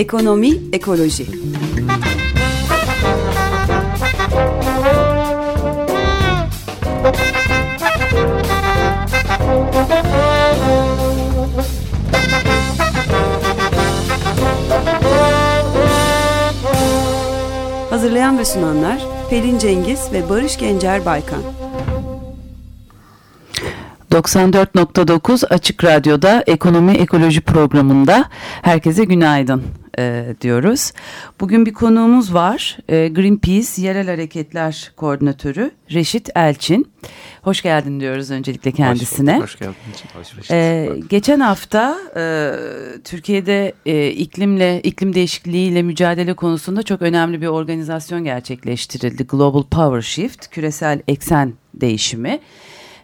Ekonomi, ekoloji. Hazırlayan ve sunanlar Pelin Cengiz ve Barış Gencer Baykan. 94.9 Açık Radyo'da Ekonomi Ekoloji programında herkese günaydın e, diyoruz. Bugün bir konuğumuz var. E, Greenpeace Yerel Hareketler Koordinatörü Reşit Elçin. Hoş geldin diyoruz öncelikle kendisine. Hoş, hoş geldin. E, geçen hafta e, Türkiye'de e, iklimle iklim değişikliğiyle mücadele konusunda çok önemli bir organizasyon gerçekleştirildi. Global Power Shift, küresel eksen değişimi.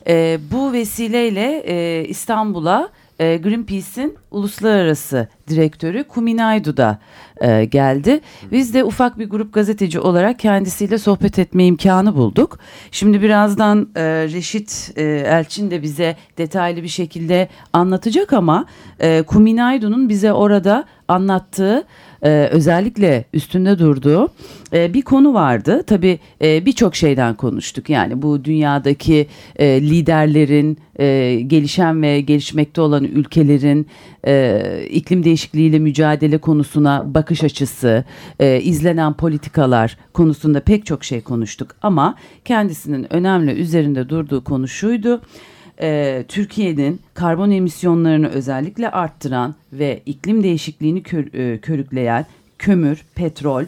E, bu vesileyle e, İstanbul'a e, Greenpeace'in uluslararası direktörü Kuminaydu da e, geldi. Biz de ufak bir grup gazeteci olarak kendisiyle sohbet etme imkanı bulduk. Şimdi birazdan e, Reşit e, Elçin de bize detaylı bir şekilde anlatacak ama e, Kuminaydu'nun bize orada anlattığı e, özellikle üstünde durduğu e, bir konu vardı. Tabii e, birçok şeyden konuştuk. Yani bu dünyadaki e, liderlerin, e, gelişen ve gelişmekte olan ülkelerin e, iklim değişikliğiyle mücadele konusuna bakış açısı, e, izlenen politikalar konusunda pek çok şey konuştuk. Ama kendisinin önemli üzerinde durduğu konu şuydu e, Türkiye'nin karbon emisyonlarını özellikle arttıran ve iklim değişikliğini kör, e, körükleyen kömür, petrol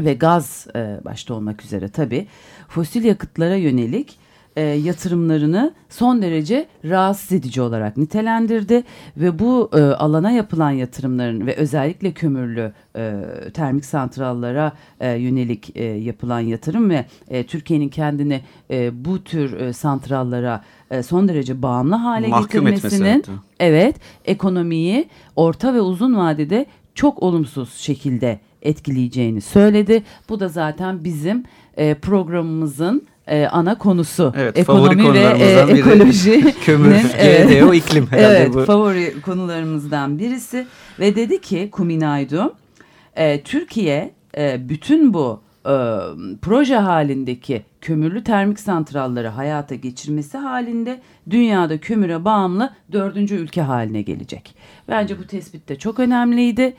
ve gaz e, başta olmak üzere tabi fosil yakıtlara yönelik e, yatırımlarını son derece rahatsız edici olarak nitelendirdi ve bu e, alana yapılan yatırımların ve özellikle kömürlü e, termik santrallara e, yönelik e, yapılan yatırım ve e, Türkiye'nin kendini e, bu tür e, santrallara e, son derece bağımlı hale Mahkum getirmesinin evet ekonomiyi orta ve uzun vadede çok olumsuz şekilde etkileyeceğini söyledi. Bu da zaten bizim e, programımızın e, ana konusu. Evet, Ekonomi ve e, ekoloji. Kömür, GDO, iklim herhalde evet, bu. favori konularımızdan birisi. Ve dedi ki Kuminaydu, e, Türkiye e, bütün bu e, proje halindeki kömürlü termik santralları hayata geçirmesi halinde dünyada kömüre bağımlı dördüncü ülke haline gelecek. Bence bu tespit de çok önemliydi.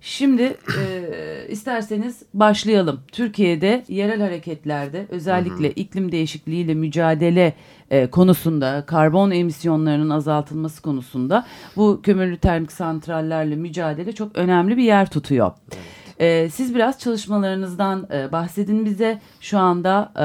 Şimdi e, isterseniz başlayalım. Türkiye'de yerel hareketlerde özellikle hı hı. iklim değişikliğiyle mücadele e, konusunda, karbon emisyonlarının azaltılması konusunda bu kömürlü termik santrallerle mücadele çok önemli bir yer tutuyor. Evet. Ee, siz biraz çalışmalarınızdan e, bahsedin bize. Şu anda e,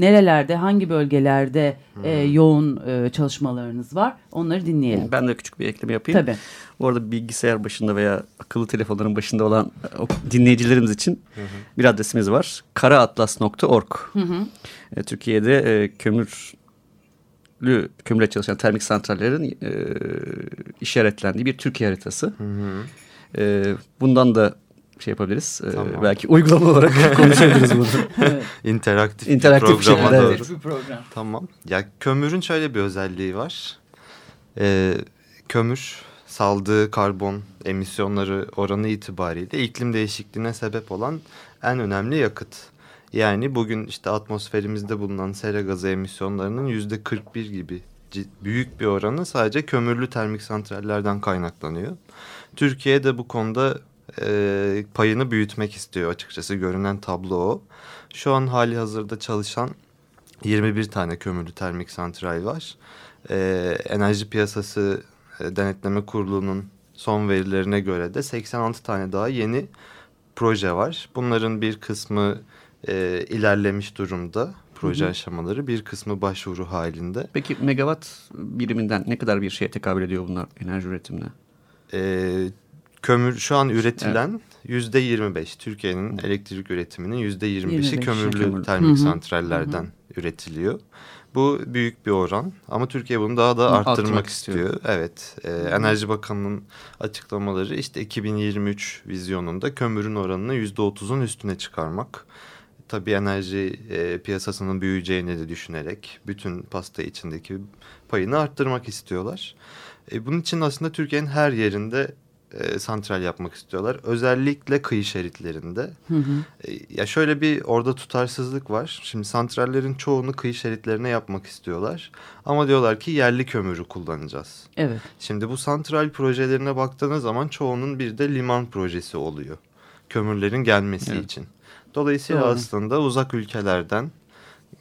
nerelerde, hangi bölgelerde e, hmm. yoğun e, çalışmalarınız var? Onları dinleyelim. Ben de küçük bir ekleme yapayım. Tabii. Bu arada bilgisayar başında veya akıllı telefonların başında olan e, dinleyicilerimiz için hı hı. bir adresimiz var. karaatlas.org. E, Türkiye'de e, kömür kömürle çalışan termik santrallerin e, işaretlendiği bir Türkiye haritası. Hı hı. E, bundan da şey yapabiliriz. Tamam. Ee, belki uygulama olarak konuşabiliriz bunu. evet. İnteraktif, İnteraktif bir programa doğru. Evet. Bir program. Tamam. Ya kömürün şöyle bir özelliği var. Ee, kömür saldığı karbon emisyonları oranı itibariyle iklim değişikliğine sebep olan en önemli yakıt. Yani bugün işte atmosferimizde bulunan sera gazı emisyonlarının yüzde 41 gibi büyük bir oranı sadece kömürlü termik santrallerden kaynaklanıyor. Türkiye de bu konuda e, payını büyütmek istiyor açıkçası görünen tablo o. Şu an hali hazırda çalışan 21 tane kömürlü termik santral var. E, Enerji Piyasası Denetleme Kurulu'nun son verilerine göre de 86 tane daha yeni proje var. Bunların bir kısmı e, ilerlemiş durumda proje hı hı. aşamaları bir kısmı başvuru halinde. Peki megawatt biriminden ne kadar bir şeye tekabül ediyor bunlar enerji üretimine? Ee, kömür şu an üretilen yüzde evet. 25 Türkiye'nin elektrik üretiminin yüzde 25'i kömürlü kömür. termik Hı -hı. santrallerden Hı -hı. üretiliyor. Bu büyük bir oran ama Türkiye bunu daha da arttırmak, istiyor. istiyor. Evet, e, Enerji Bakanı'nın açıklamaları işte 2023 vizyonunda kömürün oranını yüzde 30'un üstüne çıkarmak. Tabii enerji e, piyasasının büyüyeceğini de düşünerek bütün pasta içindeki payını arttırmak istiyorlar. E, bunun için aslında Türkiye'nin her yerinde e, santral yapmak istiyorlar. Özellikle kıyı şeritlerinde. Hı hı. E, ya şöyle bir orada tutarsızlık var. Şimdi santrallerin çoğunu kıyı şeritlerine yapmak istiyorlar. Ama diyorlar ki yerli kömürü kullanacağız. Evet. Şimdi bu santral projelerine baktığınız zaman çoğunun bir de liman projesi oluyor. Kömürlerin gelmesi Evet. için. Dolayısıyla Doğru. aslında uzak ülkelerden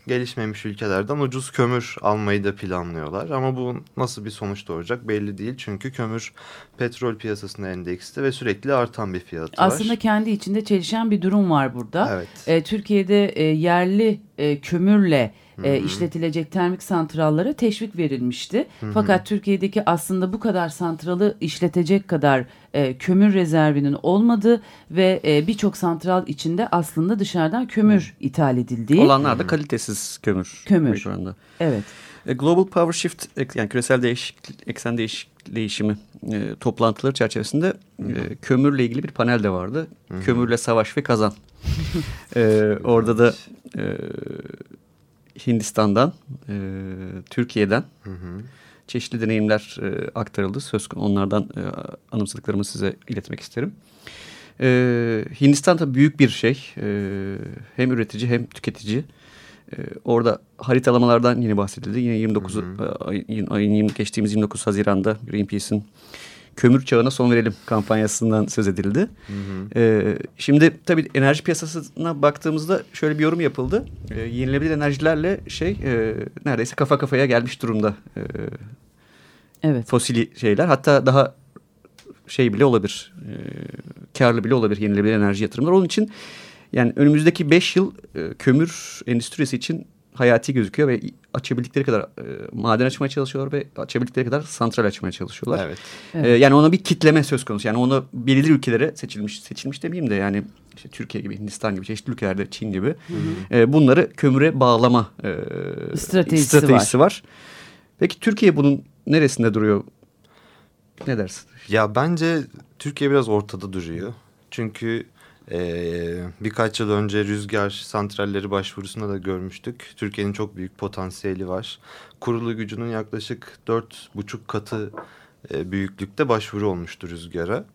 gelişmemiş ülkelerden ucuz kömür almayı da planlıyorlar. Ama bu nasıl bir sonuç doğuracak belli değil. Çünkü kömür petrol piyasasına endeksli ve sürekli artan bir fiyatı var. Aslında kendi içinde çelişen bir durum var burada. Evet. E, Türkiye'de e, yerli e, kömürle e, işletilecek termik santrallara teşvik verilmişti. Fakat Türkiye'deki aslında bu kadar santralı işletecek kadar e, kömür rezervinin olmadığı ve e, birçok santral içinde aslında dışarıdan kömür ithal edildiği. Olanlar da kalitesiz kömür. Kömür. büyük oranda. Evet. E, Global Power Shift ek- yani küresel değişik, eksen değişik, değişimi e, toplantıları çerçevesinde e, kömürle ilgili bir panel de vardı. Kömürle savaş ve kazan. E, orada da e, Hindistan'dan, e, Türkiye'den Hı hı. çeşitli deneyimler e, aktarıldı. Söz onlardan e, anımsadıklarımı size iletmek isterim. E, Hindistan tabii büyük bir şey. E, hem üretici hem tüketici. E, orada haritalamalardan yine bahsedildi. Yine 29 Hı e, ayın, ayın geçtiğimiz 29 Haziran'da Greenpeace'in kömür çağına son verelim kampanyasından söz edildi. Hı hı. Ee, şimdi tabii enerji piyasasına baktığımızda şöyle bir yorum yapıldı. Ee, yenilenebilir enerjilerle şey e, neredeyse kafa kafaya gelmiş durumda e, Evet. fosili şeyler. Hatta daha şey bile olabilir, e, karlı bile olabilir yenilenebilir enerji yatırımları. Onun için yani önümüzdeki 5 yıl e, kömür endüstrisi için hayati gözüküyor ve açabildikleri kadar e, maden açmaya çalışıyorlar ve açabildikleri kadar santral açmaya çalışıyorlar. Evet. Evet. Ee, yani ona bir kitleme söz konusu. Yani onu belirli ülkelere seçilmiş, seçilmiş demeyeyim de yani işte Türkiye gibi, Hindistan gibi, çeşitli ülkelerde, Çin gibi e, bunları kömüre bağlama e, Stratejisi var. Peki Türkiye bunun neresinde duruyor? Ne dersin? Ya bence Türkiye biraz ortada duruyor. Çünkü eee, birkaç yıl önce rüzgar santralleri başvurusunda da görmüştük. Türkiye'nin çok büyük potansiyeli var. Kurulu gücünün yaklaşık dört buçuk katı e, büyüklükte başvuru olmuştu rüzgara.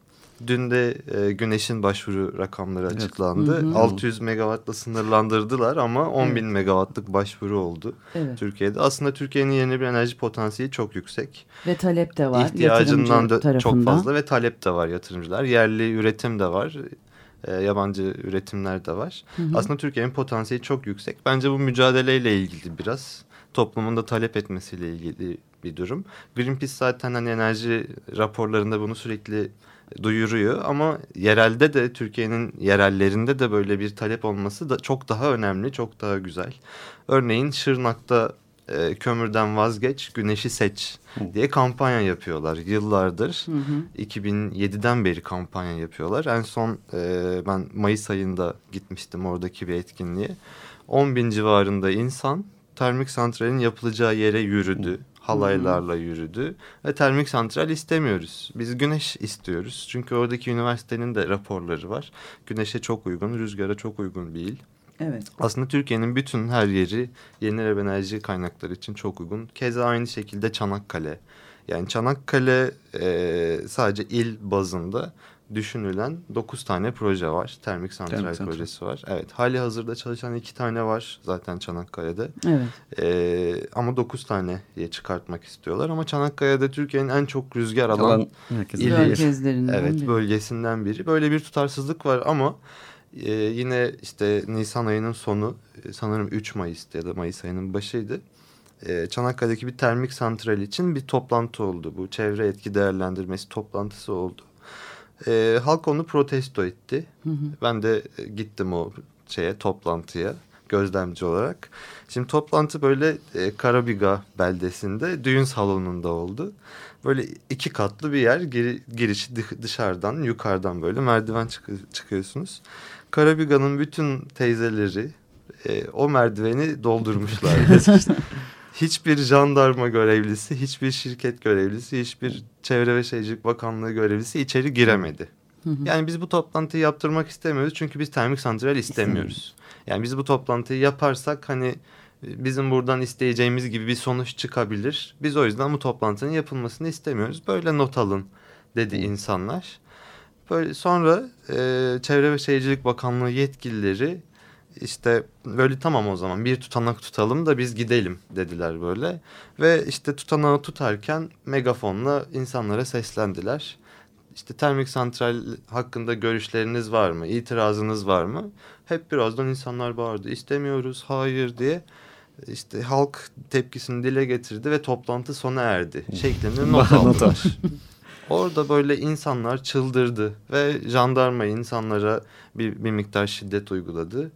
Dün de e, güneşin başvuru rakamları Evet. açıklandı. Hı hı. 600 megawattla sınırlandırdılar ama 10 bin megawattlık başvuru oldu Evet. Türkiye'de. Aslında Türkiye'nin yenilenebilir enerji potansiyeli çok yüksek Ve talep de var. ihtiyacından da çok fazla ve talep de var yatırımcılar. Yerli üretim de var. E, yabancı üretimler de var. Aslında Türkiye'nin potansiyeli çok yüksek. Bence bu mücadeleyle ilgili biraz. Toplumun da talep etmesiyle ilgili bir durum. Greenpeace zaten hani enerji raporlarında bunu sürekli duyuruyor ama yerelde de Türkiye'nin yerellerinde de böyle bir talep olması da çok daha önemli, çok daha güzel. Örneğin Şırnak'ta e, kömürden vazgeç, güneşi seç diye kampanya yapıyorlar yıllardır. Hı hı. 2007'den beri kampanya yapıyorlar. En son e, ben Mayıs ayında gitmiştim oradaki bir etkinliğe. 10 bin civarında insan termik santralin yapılacağı yere yürüdü. Halaylarla yürüdü ve termik santral istemiyoruz. Biz güneş istiyoruz. Çünkü oradaki üniversitenin de raporları var. Güneşe çok uygun, rüzgara çok uygun bir il. Evet. Aslında Türkiye'nin bütün her yeri yenilenebilir enerji kaynakları için çok uygun. Keza aynı şekilde Çanakkale. Yani Çanakkale e, sadece il bazında düşünülen 9 tane proje var. Termik santral Termik santral. projesi var. Evet hali hazırda çalışan 2 tane var zaten Çanakkale'de. Evet. E, ama 9 taneye çıkartmak istiyorlar. Ama Çanakkale'de Türkiye'nin en çok rüzgar alan Alan herkesin İl- bilir. Merkezlerinden Evet bölgesinden biri. Böyle bir tutarsızlık var ama e, yine işte Nisan ayının sonu e, sanırım 3 Mayıs'tı ya da Mayıs ayının başıydı. E, Çanakkale'deki bir termik santral için bir toplantı oldu. Bu çevre etki değerlendirmesi toplantısı oldu. E, halk onu protesto etti. Hı hı. Ben de e, gittim o şeye toplantıya gözlemci olarak. Şimdi toplantı böyle e, Karabiga beldesinde düğün salonunda oldu. Böyle iki katlı bir yer giri, girişi dı- dışarıdan yukarıdan böyle merdiven çıkı- çıkıyorsunuz. Karabiga'nın bütün teyzeleri e, o merdiveni doldurmuşlardı. hiçbir jandarma görevlisi, hiçbir şirket görevlisi, hiçbir Çevre ve Şehircilik Bakanlığı görevlisi içeri giremedi. Hı hı. Yani biz bu toplantıyı yaptırmak istemiyoruz çünkü biz termik santral istemiyoruz. Yani biz bu toplantıyı yaparsak hani e, bizim buradan isteyeceğimiz gibi bir sonuç çıkabilir. Biz o yüzden bu toplantının yapılmasını istemiyoruz. Böyle not alın dedi insanlar. Böyle sonra e, Çevre ve Şehircilik Bakanlığı yetkilileri işte böyle tamam o zaman bir tutanak tutalım da biz gidelim dediler böyle. Ve işte tutanağı tutarken megafonla insanlara seslendiler. İşte termik santral hakkında görüşleriniz var mı? İtirazınız var mı? Hep birazdan insanlar bağırdı. İstemiyoruz, hayır diye. İşte halk tepkisini dile getirdi ve toplantı sona erdi şeklinde not aldılar. Orada böyle insanlar çıldırdı ve jandarma insanlara bir, bir miktar şiddet uyguladı.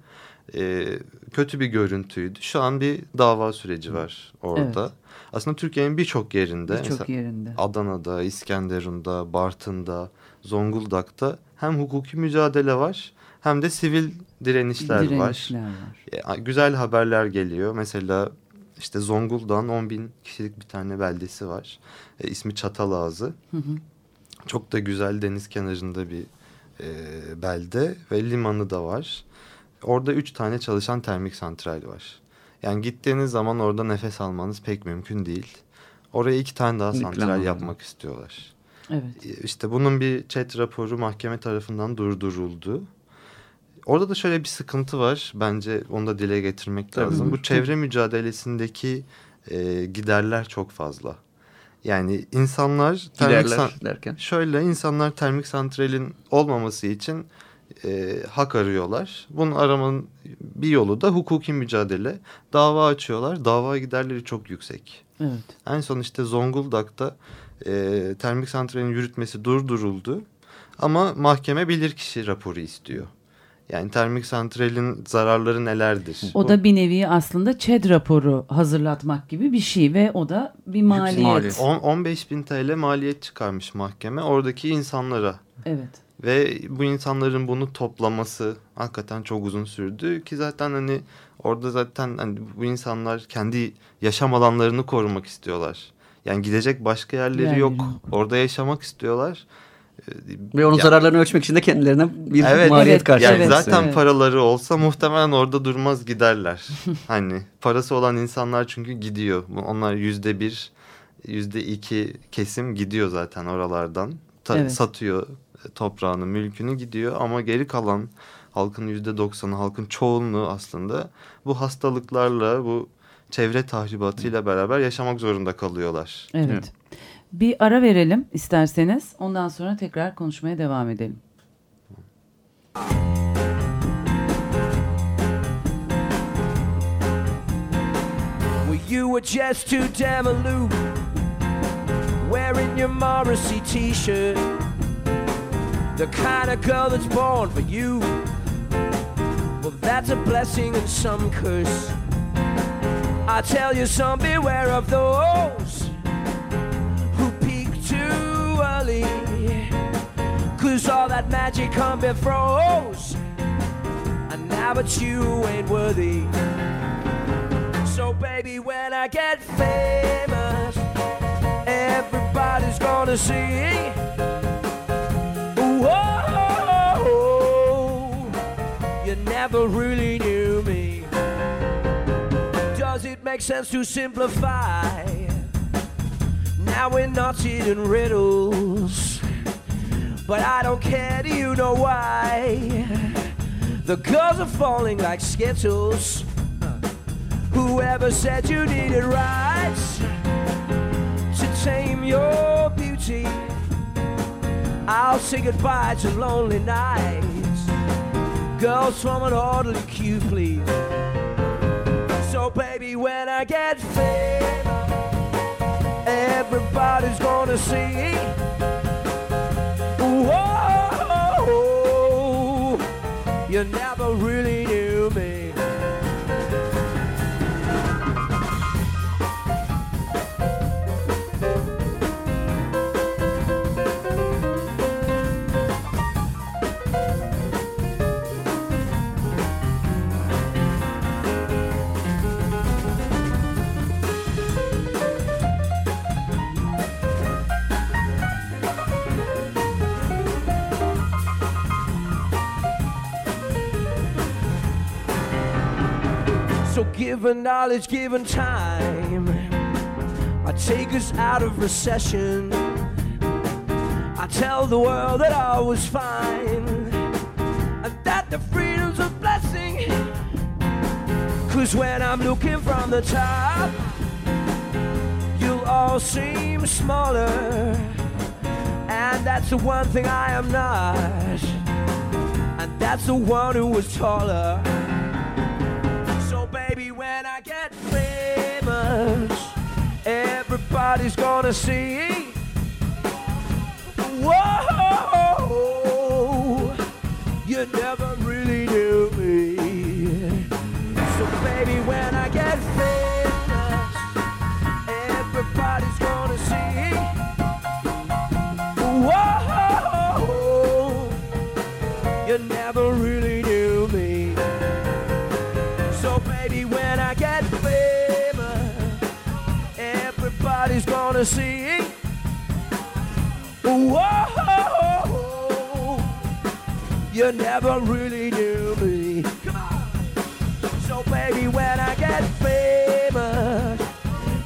Ee, kötü bir görüntüydü. Şu an bir dava süreci var orada. Evet. Aslında Türkiye'nin birçok yerinde, birçok yerinde, Adana'da, İskenderun'da, Bartın'da, Zonguldak'ta hem hukuki mücadele var hem de sivil direnişler, direnişler var. var. E, güzel haberler geliyor. Mesela işte Zonguldak'ın 10 bin kişilik bir tane beldesi var. E, ismi Çatalazı. Hı hı. Çok da güzel deniz kenarında bir e, belde ve limanı da var. Orada üç tane çalışan termik santral var. Yani gittiğiniz zaman orada nefes almanız pek mümkün değil. Oraya iki tane daha santral yapmak istiyorlar. Evet. İşte bunun bir chat raporu mahkeme tarafından durduruldu. Orada da şöyle bir sıkıntı var. Bence onu da dile getirmek Tabii. lazım. Bu çevre mücadelesindeki e, giderler çok fazla. Yani insanlar termik derken şöyle insanlar termik santralin olmaması için e, hak arıyorlar. Bunun aramanın bir yolu da hukuki mücadele. Dava açıyorlar. Dava giderleri çok yüksek. Evet. En son işte Zonguldak'ta e, termik santralin yürütmesi durduruldu. Ama mahkeme bilirkişi raporu istiyor. Yani termik santralin zararları nelerdir? O da bir nevi aslında ÇED raporu hazırlatmak gibi bir şey ve o da bir maliyet. maliyet. 10, 15 bin TL maliyet çıkarmış mahkeme oradaki insanlara. Evet. Ve bu insanların bunu toplaması hakikaten çok uzun sürdü ki zaten hani orada zaten hani bu insanlar kendi yaşam alanlarını korumak istiyorlar. Yani gidecek başka yerleri yani. yok. Orada yaşamak istiyorlar. Ve onun ya, zararlarını ölçmek için de kendilerine bir evet, maliyet evet, karşılıyor. Yani zaten evet. paraları olsa muhtemelen orada durmaz giderler. hani parası olan insanlar çünkü gidiyor. Onlar yüzde bir, yüzde iki kesim gidiyor zaten oralardan. Ta, evet. Satıyor toprağını, mülkünü gidiyor ama geri kalan halkın yüzde doksanı, halkın çoğunluğu aslında bu hastalıklarla, bu çevre tahribatıyla beraber yaşamak zorunda kalıyorlar. Evet. Bir ara verelim isterseniz. Ondan sonra tekrar konuşmaya devam edelim. You were just too damn aloof Wearing your Morrissey t-shirt The kind of girl that's born for you Well, that's a blessing and some curse I tell you some beware of those early. Cause all that magic come froze. And now but you ain't worthy. So baby, when I get famous, everybody's gonna see. Whoa, you never really knew me. Does it make sense to simplify? Now we're not in riddles. But I don't care, do you know why? The girls are falling like skittles. Whoever said you needed rights to tame your beauty? I'll say goodbye to lonely nights. Girls from an orderly queue, please. So, baby, when I get famous everybody's gonna see. Whoa, you never really knew me. Given knowledge, given time, I take us out of recession. I tell the world that I was fine and that the freedom's a blessing. Cause when I'm looking from the top, you all seem smaller. And that's the one thing I am not. And that's the one who was taller. Everybody's gonna see. Whoa, see. Whoa, you never really knew me. So, baby, when I get famous,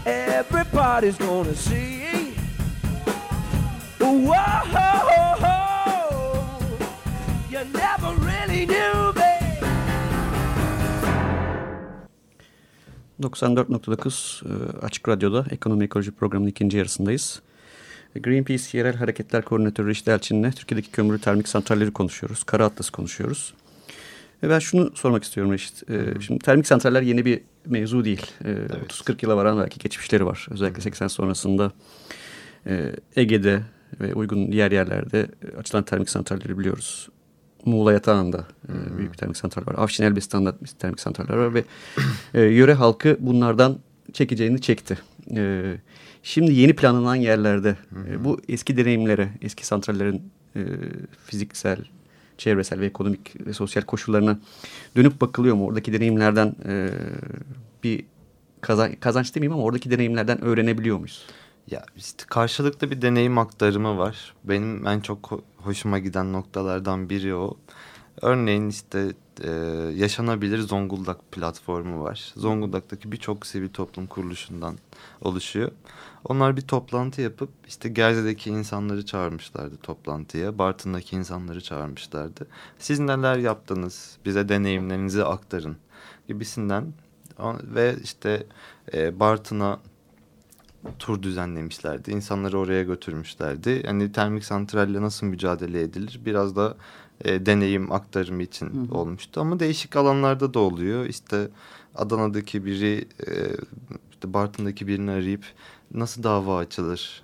everybody's gonna see. 94.9 e, Açık Radyo'da Ekonomi Ekoloji Programı'nın ikinci yarısındayız. Greenpeace Yerel Hareketler Koordinatörü Reşit Elçin'le Türkiye'deki kömürlü termik santralleri konuşuyoruz. Kara Atlas konuşuyoruz. Ve ben şunu sormak istiyorum Reşit. E, Şimdi termik santraller yeni bir mevzu değil. E, 30-40 yıla varan belki geçmişleri var. Özellikle 80 sonrasında e, Ege'de ve uygun diğer yerlerde açılan termik santralleri biliyoruz. Muğla yatağında e, büyük termik santral var. Afşin Elbistan'da termik santraller var ve e, yöre halkı bunlardan çekeceğini çekti. E, şimdi yeni planlanan yerlerde e, bu eski deneyimlere, eski santrallerin e, fiziksel, çevresel ve ekonomik ve sosyal koşullarına dönüp bakılıyor mu? Oradaki deneyimlerden e, bir kazan, kazanç demeyeyim ama oradaki deneyimlerden öğrenebiliyor muyuz? Ya işte karşılıklı bir deneyim aktarımı var. Benim en çok ho- hoşuma giden noktalardan biri o. Örneğin işte e, yaşanabilir Zonguldak platformu var. Zonguldak'taki birçok sivil toplum kuruluşundan oluşuyor. Onlar bir toplantı yapıp işte Gerze'deki insanları çağırmışlardı toplantıya. Bartın'daki insanları çağırmışlardı. Siz neler yaptınız? Bize deneyimlerinizi aktarın gibisinden. Ve işte e, Bartın'a tur düzenlemişlerdi. İnsanları oraya götürmüşlerdi. Yani termik santralle nasıl mücadele edilir? Biraz da e, deneyim aktarımı için olmuştu. Ama değişik alanlarda da oluyor. İşte Adana'daki biri, e, işte Bartın'daki birini arayıp nasıl dava açılır?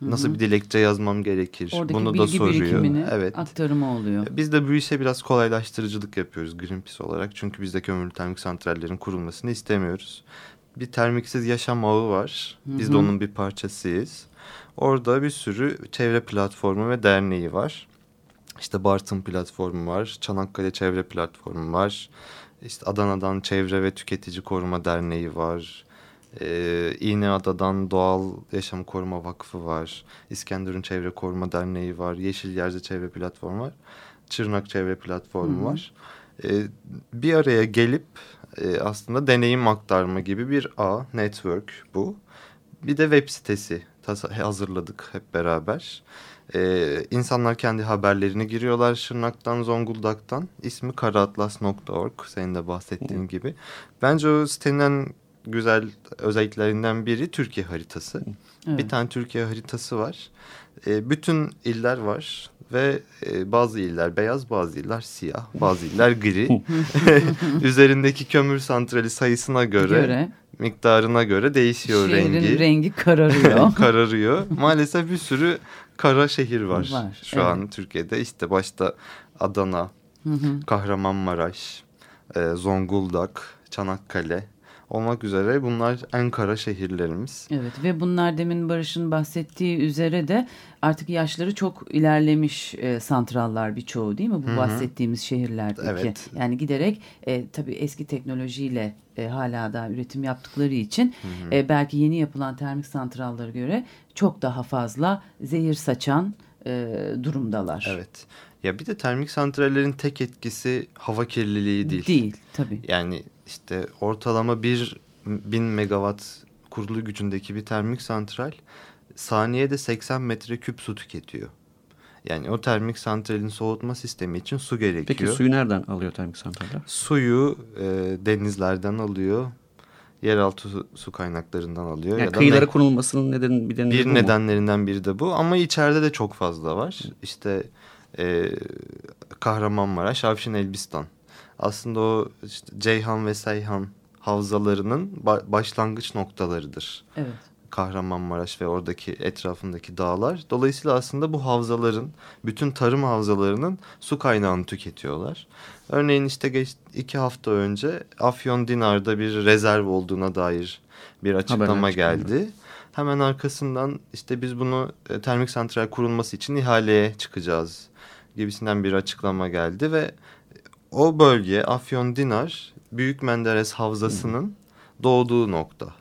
Nasıl bir dilekçe yazmam gerekir? Oradaki Bunu da soruyor. Evet. aktarımı oluyor. Biz de bu işe biraz kolaylaştırıcılık yapıyoruz Greenpeace olarak. Çünkü biz de kömürlü termik santrallerin kurulmasını istemiyoruz. Bir termiksiz yaşam ağı var. Biz de onun bir parçasıyız. Orada bir sürü çevre platformu ve derneği var. İşte Bartın platformu var. Çanakkale Çevre Platformu var. İşte Adana'dan Çevre ve Tüketici Koruma Derneği var. Ee, İğneada'dan Doğal Yaşam Koruma Vakfı var. İskenderun Çevre Koruma Derneği var. Yeşil Yerce Çevre Platformu var. Çırnak Çevre Platformu var. Ee, bir araya gelip e, aslında deneyim aktarma gibi bir ağ, network bu. Bir de web sitesi hazırladık hep beraber. Ee, insanlar kendi haberlerini giriyorlar Şırnak'tan, Zonguldak'tan. İsmi karaatlas.org senin de bahsettiğin gibi. Bence o sitenin en güzel özelliklerinden biri Türkiye haritası. Bir tane Türkiye haritası var. Ee, bütün iller var ve e, bazı iller beyaz, bazı iller siyah, bazı iller gri. Üzerindeki kömür santrali sayısına göre, Göre. miktarına göre değişiyor Şehrin rengi. rengi kararıyor. kararıyor. Maalesef bir sürü kara şehir var, Var, şu evet. an Türkiye'de. İşte başta Adana, Kahramanmaraş, e, Zonguldak, Çanakkale olmak üzere bunlar en kara şehirlerimiz. Evet ve bunlar demin Barış'ın bahsettiği üzere de artık yaşları çok ilerlemiş e, santrallar birçoğu değil mi bu bahsettiğimiz şehirlerdeki. Evet. Yani giderek e, tabii eski teknolojiyle e, hala da üretim yaptıkları için e, belki yeni yapılan termik santrallara göre çok daha fazla zehir saçan e, durumdalar. Evet. Ya bir de termik santrallerin tek etkisi hava kirliliği değil. Değil tabii. Yani işte ortalama bir bin megawatt kurulu gücündeki bir termik santral saniyede 80 metreküp su tüketiyor. Yani o termik santralin soğutma sistemi için su gerekiyor. Peki suyu nereden alıyor termik santraller? Suyu e, denizlerden alıyor. Yeraltı su, su kaynaklarından alıyor. Yani ya da kıyılara ne- konulmasının nedeni bir nedeni bir nedenlerinden biri de bu. Ama içeride de çok fazla var. İşte e, Kahramanmaraş, Avşin Elbistan. Aslında o işte Ceyhan ve Seyhan havzalarının ba- başlangıç noktalarıdır. Evet. Kahramanmaraş ve oradaki etrafındaki dağlar. Dolayısıyla aslında bu havzaların, bütün tarım havzalarının su kaynağını tüketiyorlar. Örneğin işte geç iki hafta önce Afyon Dinar'da bir rezerv olduğuna dair bir açıklama geldi. Hemen arkasından işte biz bunu e, termik santral kurulması için ihaleye çıkacağız gibisinden bir açıklama geldi ve o bölge Afyon Dinar Büyük Menderes Havzası'nın doğduğu nokta.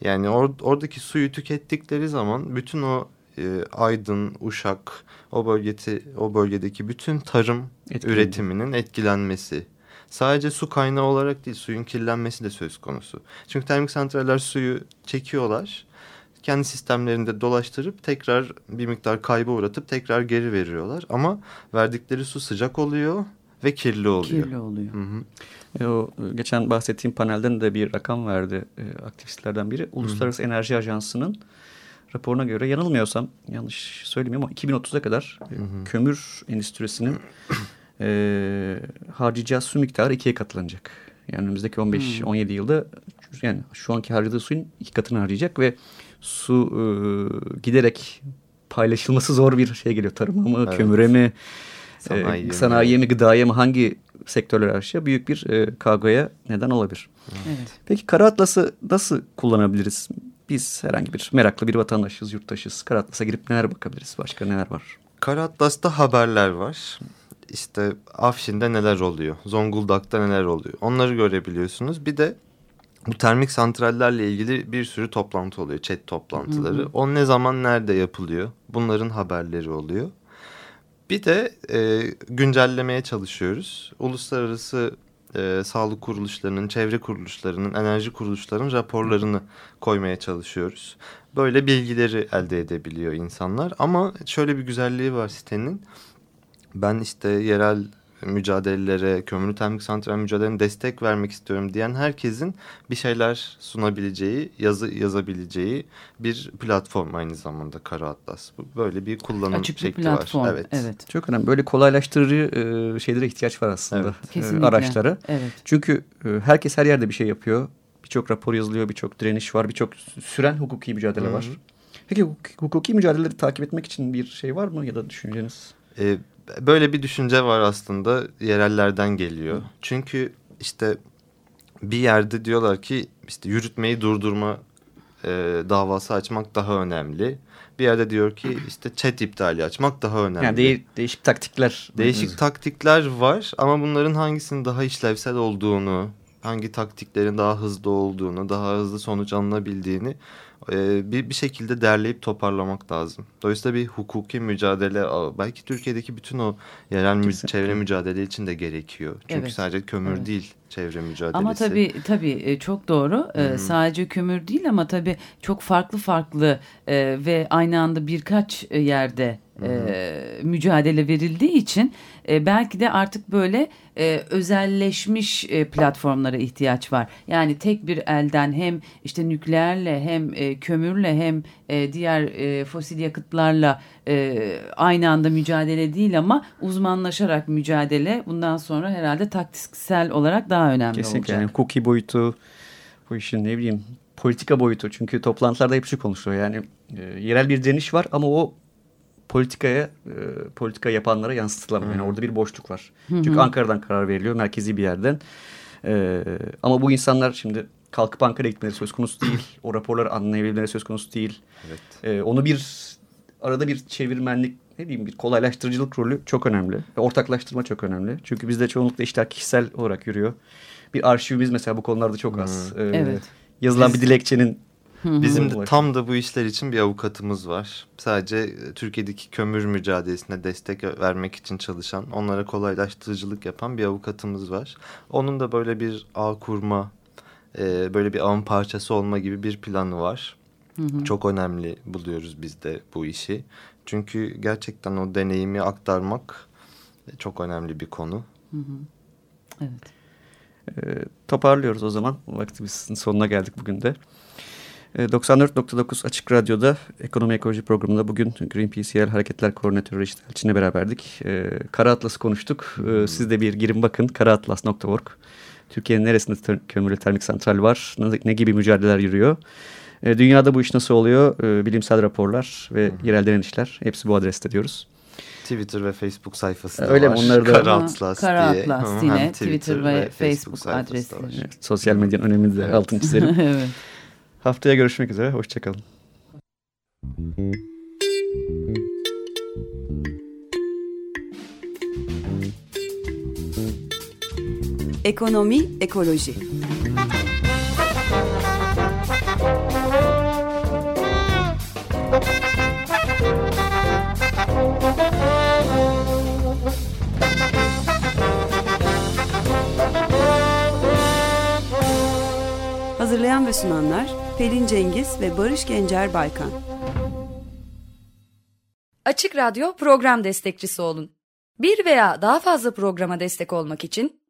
Yani or- oradaki suyu tükettikleri zaman bütün o e, Aydın, Uşak, o bölgeti o bölgedeki bütün tarım Etkilendi. üretiminin etkilenmesi. Sadece su kaynağı olarak değil, suyun kirlenmesi de söz konusu. Çünkü termik santraller suyu çekiyorlar. Kendi sistemlerinde dolaştırıp tekrar bir miktar kaybı uğratıp tekrar geri veriyorlar. Ama verdikleri su sıcak oluyor ve kirli oluyor. Kirli oluyor. Hı hı. E, o e, geçen bahsettiğim panelden de bir rakam verdi e, aktivistlerden biri. Uluslararası Enerji Ajansı'nın raporuna göre yanılmıyorsam yanlış söylemiyorum ama 2030'a kadar e, kömür endüstrisinin e, harcayacağı su miktarı ikiye katlanacak. Yani önümüzdeki 15-17 yılda yani şu anki harcadığı suyun iki katını harcayacak ve su e, giderek paylaşılması zor bir şey geliyor. Tarıma mı, Evet. kömüre mi, Sanayiye e, sanayiye mi, gıdaya mı hangi sektörler arasında büyük bir e, kavgaya neden olabilir. Evet. Peki Kara Atlas'ı nasıl kullanabiliriz? Biz herhangi bir meraklı bir vatandaşız, yurttaşız. Kara Atlas'a girip neler bakabiliriz? Başka neler var? Kara Atlas'ta haberler var. İşte Afşin'de neler oluyor, Zonguldak'ta neler oluyor. Onları görebiliyorsunuz. Bir de bu termik santrallerle ilgili bir sürü toplantı oluyor, chat toplantıları. O ne zaman, nerede yapılıyor? Bunların haberleri oluyor. Bir de e, güncellemeye çalışıyoruz. Uluslararası e, sağlık kuruluşlarının, çevre kuruluşlarının, enerji kuruluşlarının raporlarını koymaya çalışıyoruz. Böyle bilgileri elde edebiliyor insanlar. Ama şöyle bir güzelliği var sitenin. Ben işte yerel mücadelelere, kömürlü termik santral mücadelelerine destek vermek istiyorum diyen herkesin bir şeyler sunabileceği, yazı yazabileceği bir platform aynı zamanda Kara Atlas. Bu Böyle bir kullanım Açık bir şekli platform. var. Evet. evet. Çok önemli. Böyle kolaylaştırıcı e, şeylere ihtiyaç var aslında. Evet, e, Kesinlikle. araçlara. Evet. Çünkü e, herkes her yerde bir şey yapıyor. Birçok rapor yazılıyor, birçok direniş var, birçok süren hukuki mücadele Hı hı. var. Peki hukuki, mücadeleleri takip etmek için bir şey var mı ya da düşünceniz? Ee, böyle bir düşünce var aslında yerellerden geliyor. Çünkü işte bir yerde diyorlar ki işte yürütmeyi durdurma e, davası açmak daha önemli. Bir yerde diyor ki işte chat iptali açmak daha önemli. Yani de- değişik taktikler. Değişik taktikler var ama bunların hangisinin daha işlevsel olduğunu, hangi taktiklerin daha hızlı olduğunu, daha hızlı sonuç alınabildiğini e, bir, bir şekilde derleyip toparlamak lazım. Dolayısıyla bir hukuki mücadele belki Türkiye'deki bütün o yerel mü- çevre mücadele için de gerekiyor. Çünkü Evet. sadece kömür Evet. değil çevre mücadelesi. Ama tabii tabii e, çok doğru. E, Hı hı. Sadece kömür değil ama tabii çok farklı farklı e, ve aynı anda birkaç e, yerde e, mücadele verildiği için e, belki de artık böyle e, özelleşmiş e, platformlara ihtiyaç var. Yani tek bir elden hem işte nükleerle hem e, kömürle hem e, diğer e, fosil yakıtlarla e, aynı anda mücadele değil ama uzmanlaşarak mücadele bundan sonra herhalde taktiksel olarak daha önemli Kesinlikle olacak. yani hukuki boyutu, bu işin ne bileyim politika boyutu. Çünkü toplantılarda hep şu konuşuluyor. Yani e, yerel bir direniş var ama o politikaya, e, politika yapanlara yansıtılamıyor. Yani orada bir boşluk var. Çünkü Ankara'dan karar veriliyor, merkezi bir yerden. E, ama bu insanlar şimdi kalkıp Ankara'ya gitmeleri söz konusu değil. O raporları anlayabilmeleri söz konusu değil. Evet. E, onu bir arada bir çevirmenlik ne diyeyim bir kolaylaştırıcılık rolü çok önemli. Ve ortaklaştırma çok önemli. Çünkü bizde çoğunlukla işler kişisel olarak yürüyor. Bir arşivimiz mesela bu konularda çok az. E, Evet. Yazılan Biz- bir dilekçenin Bizim de tam da bu işler için bir avukatımız var. Sadece e, Türkiye'deki kömür mücadelesine destek vermek için çalışan, onlara kolaylaştırıcılık yapan bir avukatımız var. Onun da böyle bir ağ kurma, e, böyle bir ağın parçası olma gibi bir planı var. Çok önemli buluyoruz biz de bu işi. Çünkü gerçekten o deneyimi aktarmak çok önemli bir konu. Evet. E, toparlıyoruz o zaman. Vaktimizin sonuna geldik bugün de. E, 94.9 Açık Radyo'da Ekonomi Ekoloji programında bugün Greenpeace Yerel Hareketler Koordinatörü Reşit Elçin'le beraberdik. E, Kara Atlas'ı konuştuk. E, siz de bir girin bakın karaatlas.org. Türkiye'nin neresinde ter kömürlü termik santral var? Ne, ne gibi mücadeleler yürüyor? E, dünyada bu iş nasıl oluyor? E, bilimsel raporlar ve yerel denetişler. Hepsi bu adreste diyoruz. Twitter ve Facebook sayfası da Öyle var. mi? Onları da- Kara Atlas Kara diye. Atlas Hı, yine hem Twitter ve Facebook adresleri. var. Evet, sosyal medyanın önemini de Evet. altını çizelim. evet. Haftaya görüşmek üzere. Hoşçakalın. Ekonomi, ekoloji. Hazırlayan ve sunanlar Pelin Cengiz ve Barış Gencer Baykan. Açık Radyo program destekçisi olun. Bir veya daha fazla programa destek olmak için